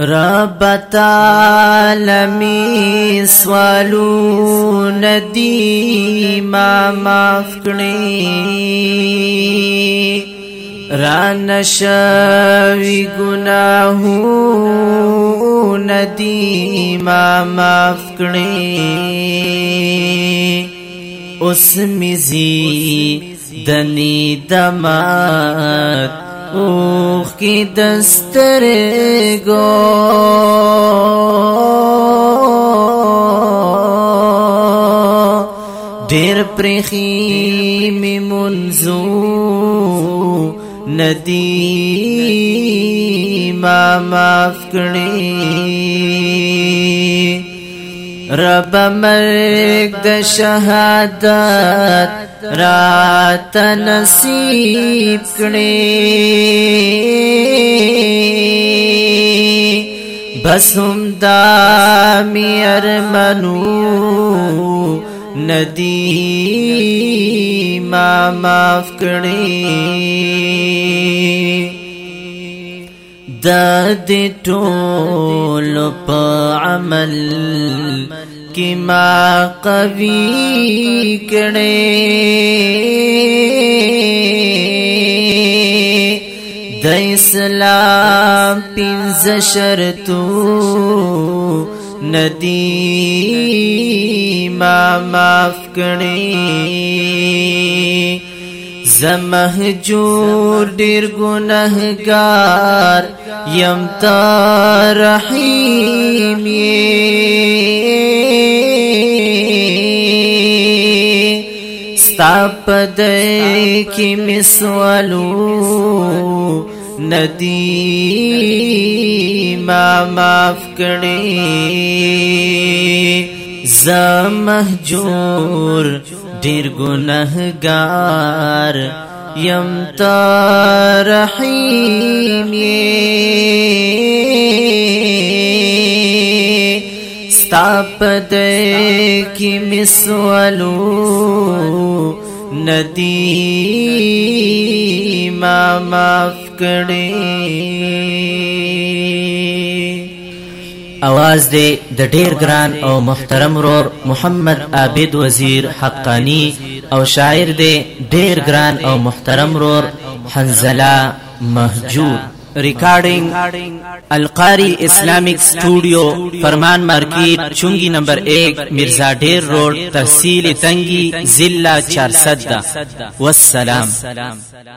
رب تعالی سوالو ندی ما معاف کړی ران شوی گناهو ندی ما معاف کړی اوس میزي دني دما اوخ کی دستر گو ډیر پرخی می منزو ندی ما معاف کړی رب د شهادت رات نصیب نیپ بسم منو ندی ما معاف کړي دا دې ټول په عمل کې ما قوي کړې د اسلام پنځه شرطو ندی ما معاف کړې زمهجور ډیر ګناهګار يم تا رحیم یې ستاپ دای کی مسوالو ندی ما معاف کړي زمهجور ډیر ګناهګار یم تا رحیم یې ستاپ دې کی مسولو ندی ما معاف کړې اواز دی د ډیر ګران او محترم رور محمد عابد وزیر حقانی او شاعر دی ډیر ګران او محترم رور حنزله محجوب ریکارډینګ القاری اسلامیک سټوډیو فرمان مارکیټ چونګی نمبر 1 مرزا ډیر روډ تحصیل تنگی ضلع 400 والسلام